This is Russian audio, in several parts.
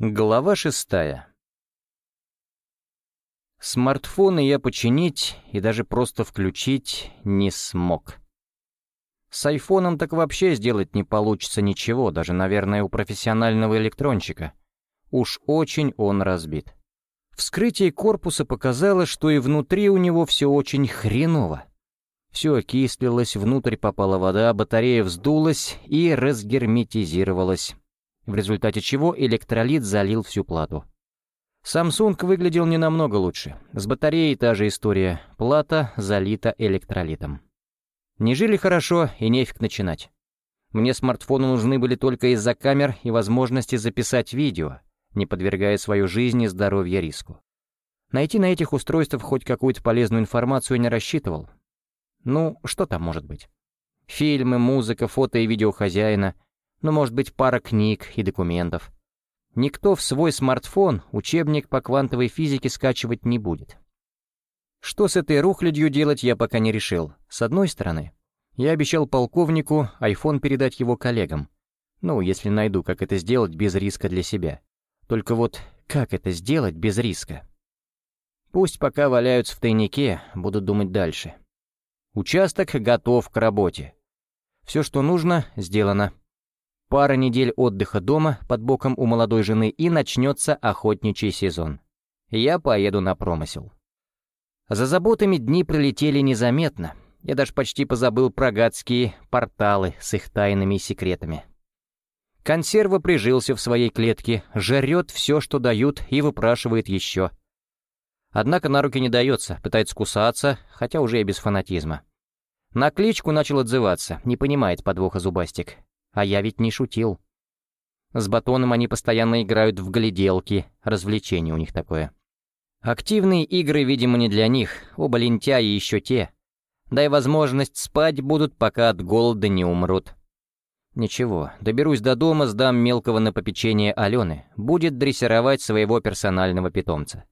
Глава шестая. Смартфоны я починить и даже просто включить не смог. С айфоном так вообще сделать не получится ничего, даже, наверное, у профессионального электрончика. Уж очень он разбит. Вскрытие корпуса показало, что и внутри у него все очень хреново. Все окислилось, внутрь попала вода, батарея вздулась и разгерметизировалась в результате чего электролит залил всю плату. Samsung выглядел не намного лучше. С батареей та же история. Плата залита электролитом. Не жили хорошо и нефиг начинать. Мне смартфоны нужны были только из-за камер и возможности записать видео, не подвергая свою жизнь и здоровье риску. Найти на этих устройствах хоть какую-то полезную информацию не рассчитывал. Ну, что там может быть? Фильмы, музыка, фото и видео хозяина — ну, может быть, пара книг и документов. Никто в свой смартфон учебник по квантовой физике скачивать не будет. Что с этой рухлядью делать, я пока не решил. С одной стороны, я обещал полковнику iPhone передать его коллегам. Ну, если найду, как это сделать без риска для себя. Только вот как это сделать без риска? Пусть пока валяются в тайнике, буду думать дальше. Участок готов к работе. Все, что нужно, сделано. Пара недель отдыха дома под боком у молодой жены и начнется охотничий сезон. Я поеду на промысел. За заботами дни пролетели незаметно. Я даже почти позабыл про гадские порталы с их тайными и секретами. Консерва прижился в своей клетке, жрет все, что дают, и выпрашивает еще. Однако на руки не дается, пытается кусаться, хотя уже и без фанатизма. На кличку начал отзываться, не понимает подвоха зубастик. А я ведь не шутил. С батоном они постоянно играют в гляделки, развлечение у них такое. Активные игры, видимо, не для них, оба лентяи еще те. Дай возможность спать будут, пока от голода не умрут. Ничего, доберусь до дома, сдам мелкого на попечение Алены, будет дрессировать своего персонального питомца.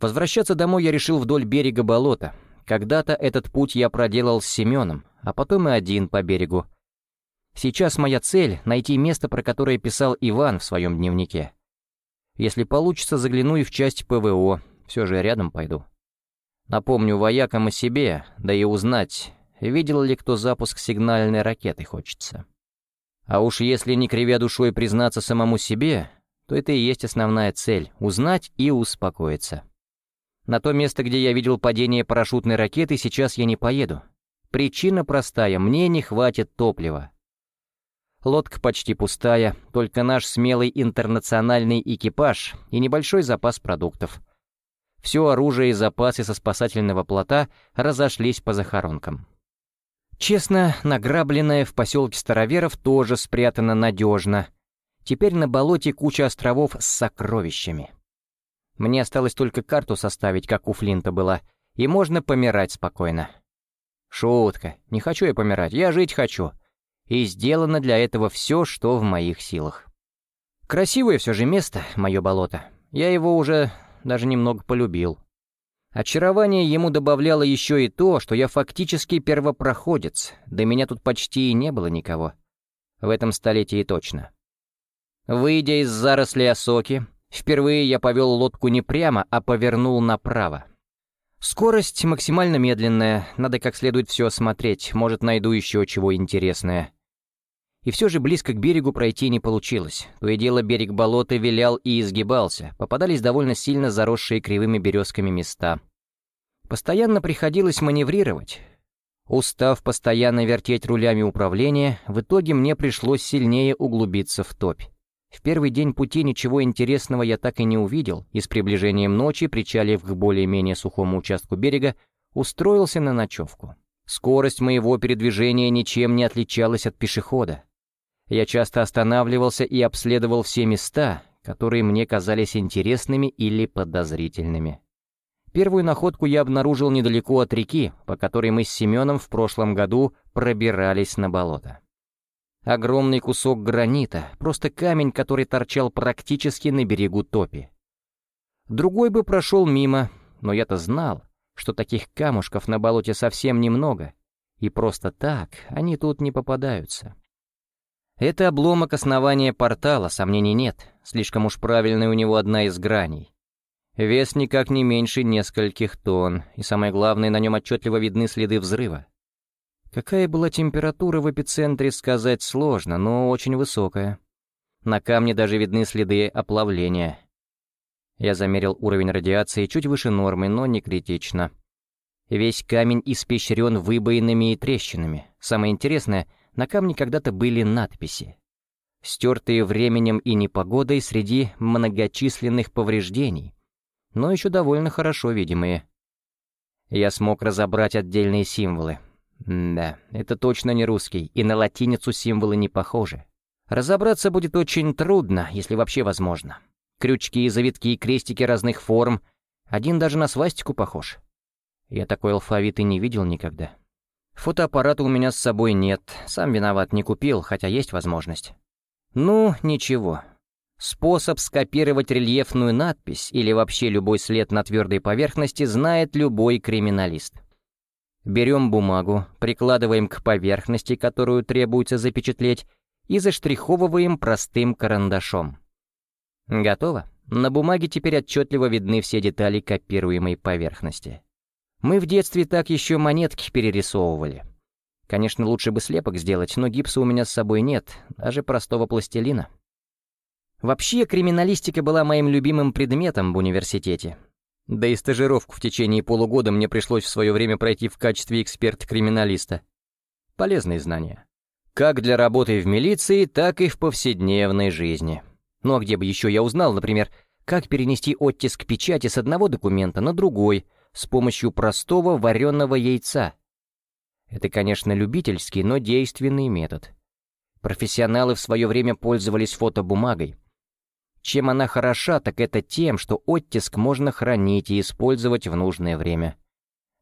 Возвращаться домой я решил вдоль берега болота. Когда-то этот путь я проделал с Семеном, а потом и один по берегу, Сейчас моя цель — найти место, про которое писал Иван в своем дневнике. Если получится, загляну и в часть ПВО, все же рядом пойду. Напомню воякам о себе, да и узнать, видел ли кто запуск сигнальной ракеты хочется. А уж если не кривя душой признаться самому себе, то это и есть основная цель — узнать и успокоиться. На то место, где я видел падение парашютной ракеты, сейчас я не поеду. Причина простая — мне не хватит топлива. Лодка почти пустая, только наш смелый интернациональный экипаж и небольшой запас продуктов. Все оружие и запасы со спасательного плота разошлись по захоронкам. Честно, награбленное в поселке Староверов тоже спрятано надежно. Теперь на болоте куча островов с сокровищами. Мне осталось только карту составить, как у Флинта была, и можно помирать спокойно. Шутка, не хочу я помирать, я жить хочу и сделано для этого все, что в моих силах. Красивое все же место, мое болото. Я его уже даже немного полюбил. Очарование ему добавляло еще и то, что я фактически первопроходец, до меня тут почти и не было никого. В этом столетии точно. Выйдя из зарослей осоки, впервые я повел лодку не прямо, а повернул направо. Скорость максимально медленная, надо как следует все осмотреть, может найду еще чего интересное. И все же близко к берегу пройти не получилось. То и дело берег болота вилял и изгибался, попадались довольно сильно заросшие кривыми березками места. Постоянно приходилось маневрировать. Устав постоянно вертеть рулями управления, в итоге мне пришлось сильнее углубиться в топь. В первый день пути ничего интересного я так и не увидел, и с приближением ночи, причалив к более-менее сухому участку берега, устроился на ночевку. Скорость моего передвижения ничем не отличалась от пешехода. Я часто останавливался и обследовал все места, которые мне казались интересными или подозрительными. Первую находку я обнаружил недалеко от реки, по которой мы с Семеном в прошлом году пробирались на болото. Огромный кусок гранита, просто камень, который торчал практически на берегу топи. Другой бы прошел мимо, но я-то знал, что таких камушков на болоте совсем немного, и просто так они тут не попадаются. Это обломок основания портала, сомнений нет. Слишком уж правильная у него одна из граней. Вес никак не меньше нескольких тонн, и самое главное, на нем отчетливо видны следы взрыва. Какая была температура в эпицентре, сказать сложно, но очень высокая. На камне даже видны следы оплавления. Я замерил уровень радиации чуть выше нормы, но не критично. Весь камень испещрен выбоинами и трещинами. Самое интересное, на камне когда-то были надписи. Стертые временем и непогодой среди многочисленных повреждений, но еще довольно хорошо видимые. Я смог разобрать отдельные символы. да, это точно не русский, и на латиницу символы не похожи. Разобраться будет очень трудно, если вообще возможно. Крючки, завитки и крестики разных форм. Один даже на свастику похож. Я такой алфавит и не видел никогда. Фотоаппарата у меня с собой нет, сам виноват, не купил, хотя есть возможность. Ну, ничего. Способ скопировать рельефную надпись или вообще любой след на твердой поверхности знает любой криминалист. Берем бумагу, прикладываем к поверхности, которую требуется запечатлеть, и заштриховываем простым карандашом. Готово. На бумаге теперь отчетливо видны все детали копируемой поверхности. Мы в детстве так еще монетки перерисовывали. Конечно, лучше бы слепок сделать, но гипса у меня с собой нет, даже простого пластилина. Вообще, криминалистика была моим любимым предметом в университете. Да и стажировку в течение полугода мне пришлось в свое время пройти в качестве эксперт-криминалиста. Полезные знания. Как для работы в милиции, так и в повседневной жизни. Ну а где бы еще я узнал, например, как перенести оттиск печати с одного документа на другой — с помощью простого вареного яйца. Это, конечно, любительский, но действенный метод. Профессионалы в свое время пользовались фотобумагой. Чем она хороша, так это тем, что оттиск можно хранить и использовать в нужное время.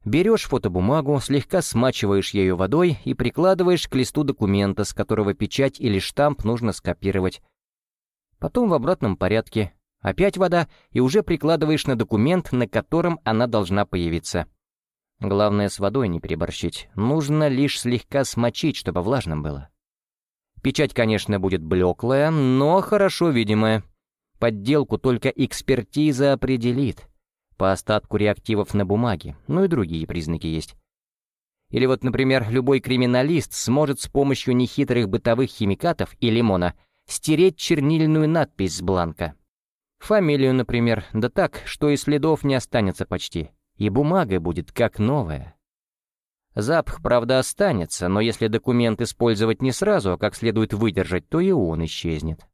Берешь фотобумагу, слегка смачиваешь ее водой и прикладываешь к листу документа, с которого печать или штамп нужно скопировать. Потом в обратном порядке Опять вода, и уже прикладываешь на документ, на котором она должна появиться. Главное, с водой не переборщить. Нужно лишь слегка смочить, чтобы влажным было. Печать, конечно, будет блеклая, но хорошо видимая. Подделку только экспертиза определит. По остатку реактивов на бумаге, ну и другие признаки есть. Или вот, например, любой криминалист сможет с помощью нехитрых бытовых химикатов и лимона стереть чернильную надпись с бланка. Фамилию, например, да так, что и следов не останется почти, и бумага будет как новая. Запах, правда, останется, но если документ использовать не сразу, а как следует выдержать, то и он исчезнет.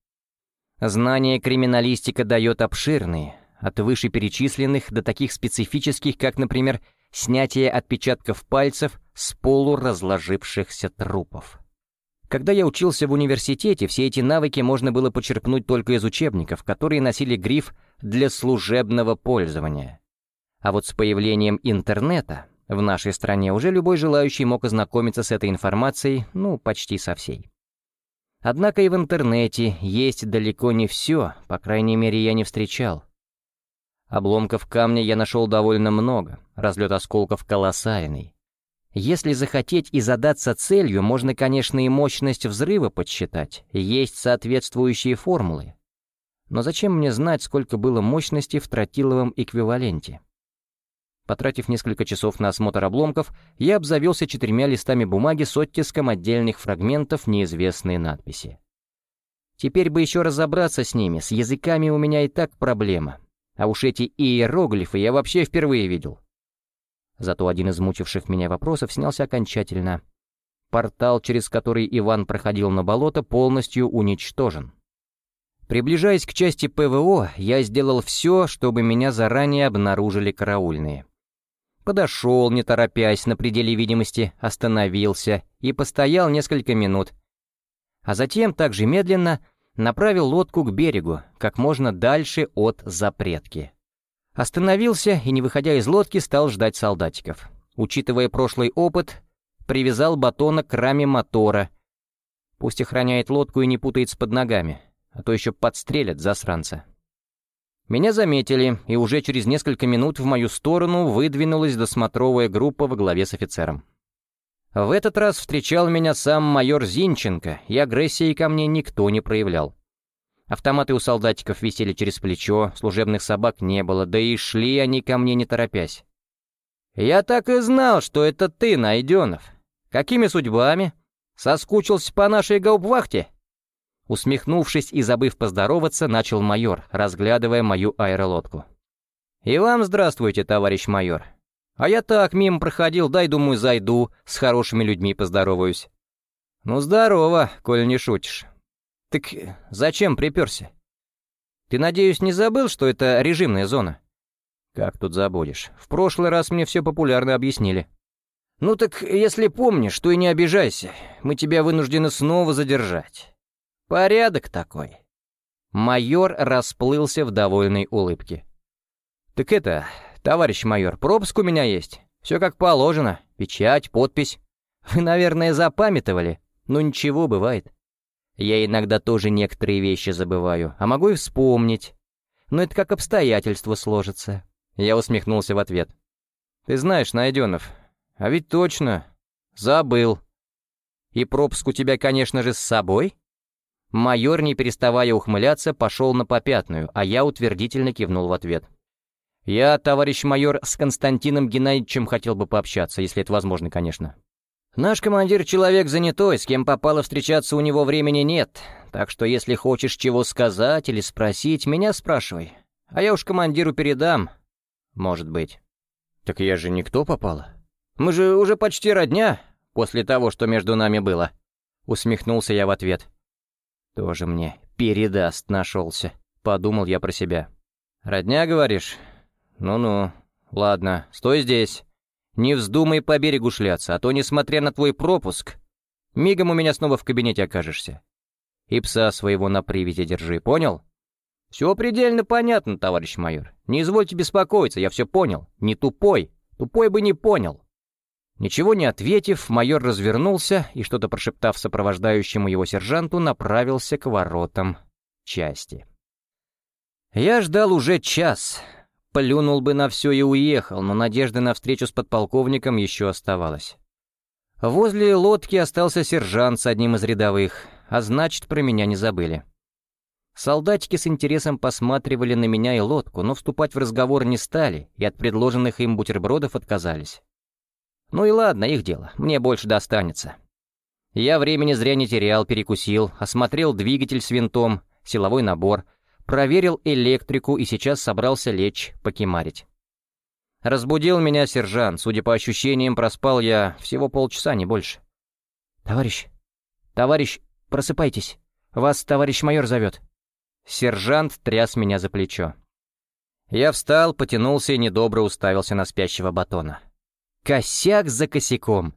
Знание криминалистика дает обширные, от вышеперечисленных до таких специфических, как, например, снятие отпечатков пальцев с полуразложившихся трупов. Когда я учился в университете, все эти навыки можно было почерпнуть только из учебников, которые носили гриф «для служебного пользования». А вот с появлением интернета в нашей стране уже любой желающий мог ознакомиться с этой информацией, ну, почти со всей. Однако и в интернете есть далеко не все, по крайней мере, я не встречал. Обломков камня я нашел довольно много, разлет осколков колоссальный. Если захотеть и задаться целью, можно, конечно, и мощность взрыва подсчитать, есть соответствующие формулы. Но зачем мне знать, сколько было мощности в тротиловом эквиваленте? Потратив несколько часов на осмотр обломков, я обзавелся четырьмя листами бумаги с оттиском отдельных фрагментов неизвестной надписи. Теперь бы еще разобраться с ними, с языками у меня и так проблема. А уж эти иероглифы я вообще впервые видел. Зато один из мучивших меня вопросов снялся окончательно. Портал, через который Иван проходил на болото, полностью уничтожен. Приближаясь к части ПВО, я сделал все, чтобы меня заранее обнаружили караульные. Подошел, не торопясь, на пределе видимости, остановился и постоял несколько минут. А затем, также медленно, направил лодку к берегу, как можно дальше от запретки. Остановился и, не выходя из лодки, стал ждать солдатиков. Учитывая прошлый опыт, привязал батона к раме мотора. Пусть охраняет лодку и не путается под ногами, а то еще подстрелят засранца. Меня заметили, и уже через несколько минут в мою сторону выдвинулась досмотровая группа во главе с офицером. В этот раз встречал меня сам майор Зинченко, и агрессии ко мне никто не проявлял. Автоматы у солдатиков висели через плечо, служебных собак не было, да и шли они ко мне не торопясь. «Я так и знал, что это ты, Найденов. Какими судьбами? Соскучился по нашей гаупвахте?» Усмехнувшись и забыв поздороваться, начал майор, разглядывая мою аэролодку. «И вам здравствуйте, товарищ майор. А я так, мимо проходил, дай, думаю, зайду, с хорошими людьми поздороваюсь». «Ну, здорово, коль не шутишь. «Так зачем приперся? Ты, надеюсь, не забыл, что это режимная зона?» «Как тут забудешь? В прошлый раз мне все популярно объяснили». «Ну так, если помнишь, то и не обижайся. Мы тебя вынуждены снова задержать. Порядок такой». Майор расплылся в довольной улыбке. «Так это, товарищ майор, пропуск у меня есть. Все как положено. Печать, подпись. Вы, наверное, запамятовали. Ну ничего, бывает. Я иногда тоже некоторые вещи забываю, а могу и вспомнить. Но это как обстоятельства сложатся. Я усмехнулся в ответ. Ты знаешь, Найденов, а ведь точно, забыл. И пропуск у тебя, конечно же, с собой? Майор, не переставая ухмыляться, пошел на попятную, а я утвердительно кивнул в ответ. «Я, товарищ майор, с Константином Геннадьевичем хотел бы пообщаться, если это возможно, конечно». Наш командир человек занятой, с кем попало встречаться у него времени нет, так что если хочешь чего сказать или спросить, меня спрашивай. А я уж командиру передам, может быть. Так я же никто попало. Мы же уже почти родня, после того, что между нами было. Усмехнулся я в ответ. Тоже мне передаст нашелся, подумал я про себя. Родня, говоришь? Ну-ну, ладно, стой здесь. Не вздумай по берегу шляться, а то, несмотря на твой пропуск, мигом у меня снова в кабинете окажешься. И пса своего на привязи держи, понял? Все предельно понятно, товарищ майор. Не извольте беспокоиться, я все понял. Не тупой. Тупой бы не понял. Ничего не ответив, майор развернулся и, что-то прошептав сопровождающему его сержанту, направился к воротам части. Я ждал уже час, Плюнул бы на все и уехал, но надежды на встречу с подполковником еще оставалась. Возле лодки остался сержант с одним из рядовых, а значит, про меня не забыли. Солдатики с интересом посматривали на меня и лодку, но вступать в разговор не стали и от предложенных им бутербродов отказались. Ну и ладно, их дело, мне больше достанется. Я времени зря не терял, перекусил, осмотрел двигатель с винтом, силовой набор, проверил электрику и сейчас собрался лечь, покемарить. Разбудил меня сержант, судя по ощущениям, проспал я всего полчаса, не больше. «Товарищ, товарищ, просыпайтесь, вас товарищ майор зовет». Сержант тряс меня за плечо. Я встал, потянулся и недобро уставился на спящего батона. Косяк за косяком.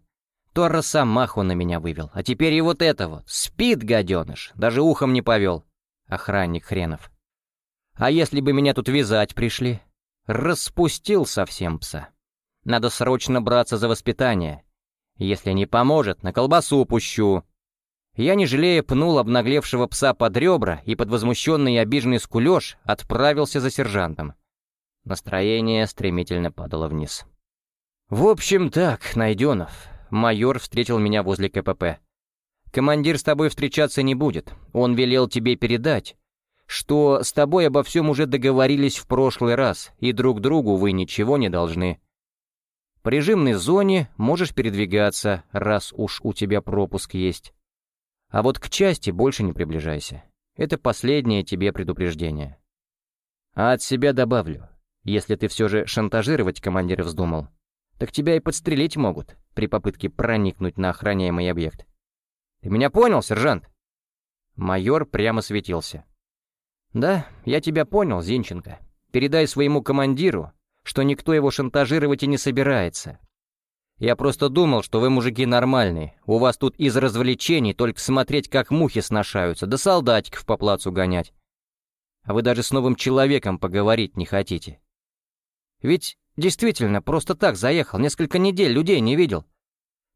То росомаху на меня вывел, а теперь и вот это вот. Спит, гаденыш, даже ухом не повел. Охранник хренов. А если бы меня тут вязать пришли? Распустил совсем пса. Надо срочно браться за воспитание. Если не поможет, на колбасу пущу. Я, не жалея, пнул обнаглевшего пса под ребра и под возмущенный и обиженный скулеж отправился за сержантом. Настроение стремительно падало вниз. «В общем так, Найденов», — майор встретил меня возле КПП. «Командир с тобой встречаться не будет. Он велел тебе передать, что с тобой обо всем уже договорились в прошлый раз, и друг другу вы ничего не должны. По режимной зоне можешь передвигаться, раз уж у тебя пропуск есть. А вот к части больше не приближайся. Это последнее тебе предупреждение. А от себя добавлю, если ты все же шантажировать командира вздумал, так тебя и подстрелить могут при попытке проникнуть на охраняемый объект. Ты меня понял, сержант?» Майор прямо светился. «Да, я тебя понял, Зинченко. Передай своему командиру, что никто его шантажировать и не собирается. Я просто думал, что вы, мужики, нормальные. У вас тут из развлечений только смотреть, как мухи сношаются, да солдатиков по плацу гонять. А вы даже с новым человеком поговорить не хотите. Ведь действительно просто так заехал, несколько недель людей не видел.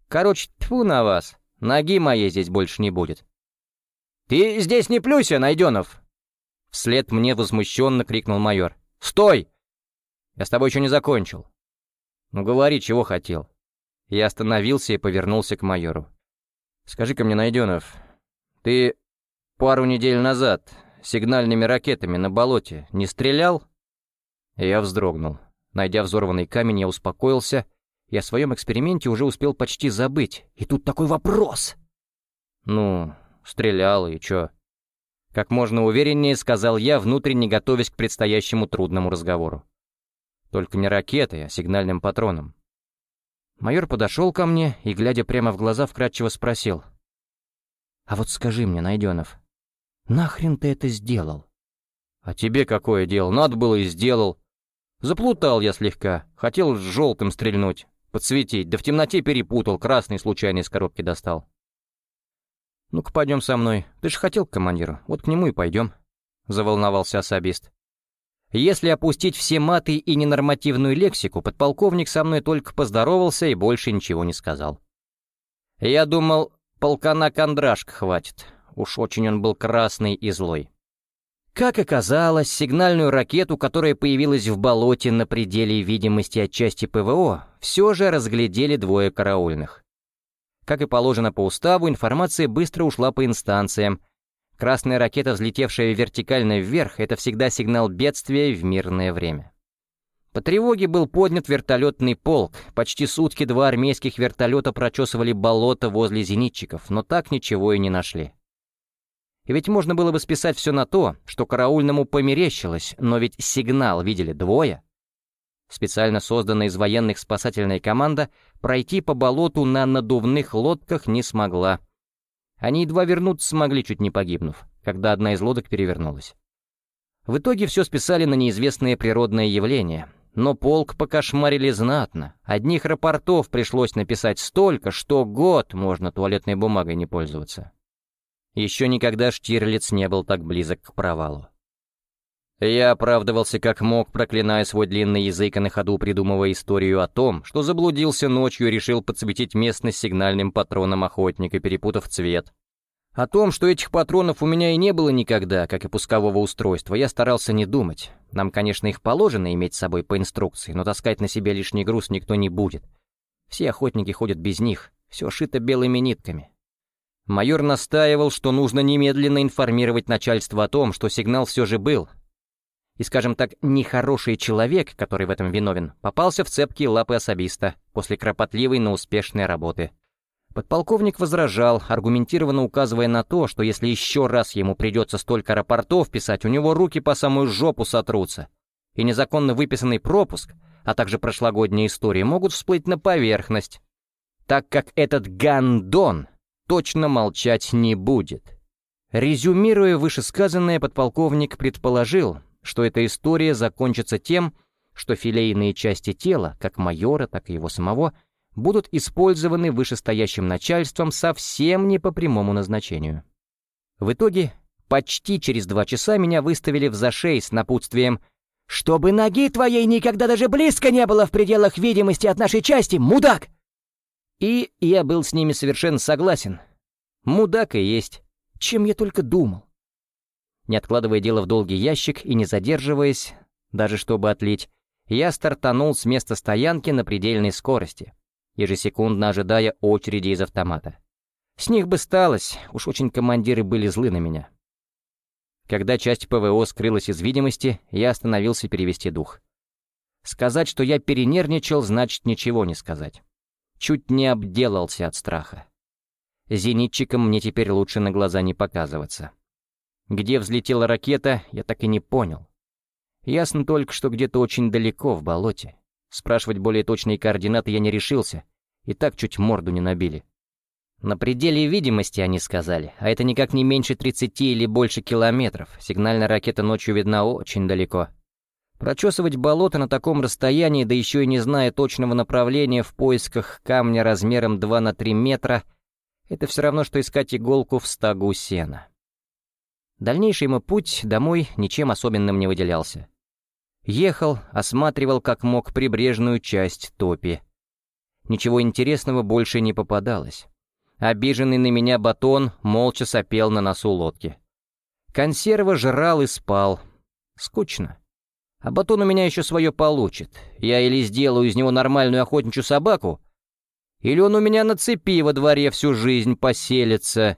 Короче, тьфу на вас, ноги моей здесь больше не будет. «Ты здесь не плюйся, Найденов!» Вслед мне возмущенно крикнул майор. «Стой! Я с тобой еще не закончил. Ну говори, чего хотел. Я остановился и повернулся к майору. «Скажи-ка мне, Найденов, ты пару недель назад сигнальными ракетами на болоте не стрелял?» Я вздрогнул. Найдя взорванный камень, я успокоился и о своем эксперименте уже успел почти забыть. И тут такой вопрос! «Ну, стрелял, и чё?» Как можно увереннее сказал я, внутренне готовясь к предстоящему трудному разговору. Только не ракетой, а сигнальным патроном. Майор подошел ко мне и, глядя прямо в глаза, вкратчиво спросил. «А вот скажи мне, Найденов, нахрен ты это сделал?» «А тебе какое дело? Надо было и сделал. Заплутал я слегка, хотел с желтым стрельнуть, подсветить, да в темноте перепутал, красный случайно из коробки достал». «Ну-ка, пойдем со мной. Ты же хотел к командиру, вот к нему и пойдем», — заволновался особист. Если опустить все маты и ненормативную лексику, подполковник со мной только поздоровался и больше ничего не сказал. Я думал, полкана Кондрашка хватит. Уж очень он был красный и злой. Как оказалось, сигнальную ракету, которая появилась в болоте на пределе видимости от части ПВО, все же разглядели двое караульных. Как и положено по уставу, информация быстро ушла по инстанциям, Красная ракета, взлетевшая вертикально вверх, это всегда сигнал бедствия в мирное время. По тревоге был поднят вертолетный полк. Почти сутки два армейских вертолета прочесывали болото возле зенитчиков, но так ничего и не нашли. И ведь можно было бы списать все на то, что караульному померещилось, но ведь сигнал видели двое. Специально созданная из военных спасательная команда пройти по болоту на надувных лодках не смогла. Они едва вернуться смогли, чуть не погибнув, когда одна из лодок перевернулась. В итоге все списали на неизвестное природное явление, но полк покошмарили знатно. Одних рапортов пришлось написать столько, что год можно туалетной бумагой не пользоваться. Еще никогда Штирлиц не был так близок к провалу. Я оправдывался как мог, проклиная свой длинный язык и на ходу придумывая историю о том, что заблудился ночью и решил подсветить местность сигнальным патроном охотника, перепутав цвет. О том, что этих патронов у меня и не было никогда, как и пускового устройства, я старался не думать. Нам, конечно, их положено иметь с собой по инструкции, но таскать на себе лишний груз никто не будет. Все охотники ходят без них, все шито белыми нитками. Майор настаивал, что нужно немедленно информировать начальство о том, что сигнал все же был, и, скажем так, нехороший человек, который в этом виновен, попался в цепкие лапы особиста после кропотливой, но успешной работы. Подполковник возражал, аргументированно указывая на то, что если еще раз ему придется столько рапортов писать, у него руки по самую жопу сотрутся, и незаконно выписанный пропуск, а также прошлогодние истории могут всплыть на поверхность, так как этот гандон точно молчать не будет. Резюмируя вышесказанное, подполковник предположил, что эта история закончится тем, что филейные части тела, как майора, так и его самого, будут использованы вышестоящим начальством совсем не по прямому назначению. В итоге, почти через два часа меня выставили в зашей с напутствием «Чтобы ноги твоей никогда даже близко не было в пределах видимости от нашей части, мудак!» И я был с ними совершенно согласен. Мудак и есть. Чем я только думал. Не откладывая дело в долгий ящик и не задерживаясь, даже чтобы отлить, я стартанул с места стоянки на предельной скорости, ежесекундно ожидая очереди из автомата. С них бы сталось, уж очень командиры были злы на меня. Когда часть ПВО скрылась из видимости, я остановился перевести дух. Сказать, что я перенервничал, значит ничего не сказать. Чуть не обделался от страха. Зенитчикам мне теперь лучше на глаза не показываться. Где взлетела ракета, я так и не понял. Ясно только, что где-то очень далеко, в болоте. Спрашивать более точные координаты я не решился, и так чуть морду не набили. На пределе видимости, они сказали, а это никак не меньше 30 или больше километров. Сигнальная ракета ночью видна очень далеко. Прочесывать болото на таком расстоянии, да еще и не зная точного направления в поисках камня размером 2 на 3 метра, это все равно, что искать иголку в стогу сена. Дальнейший мой путь домой ничем особенным не выделялся. Ехал, осматривал как мог прибрежную часть топи. Ничего интересного больше не попадалось. Обиженный на меня батон молча сопел на носу лодки. Консерва жрал и спал. Скучно. А батон у меня еще свое получит. Я или сделаю из него нормальную охотничью собаку, Или он у меня на цепи во дворе всю жизнь поселится?»